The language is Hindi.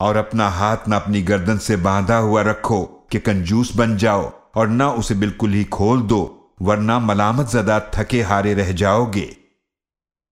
और अपना हाथ न अपनी गर्दन से बांधा हुआ रखो कि कंजूस बन जाओ और न उसे बिल्कुल ही खोल दो, वरना मलामत जदा थके हारे रह जाओगे।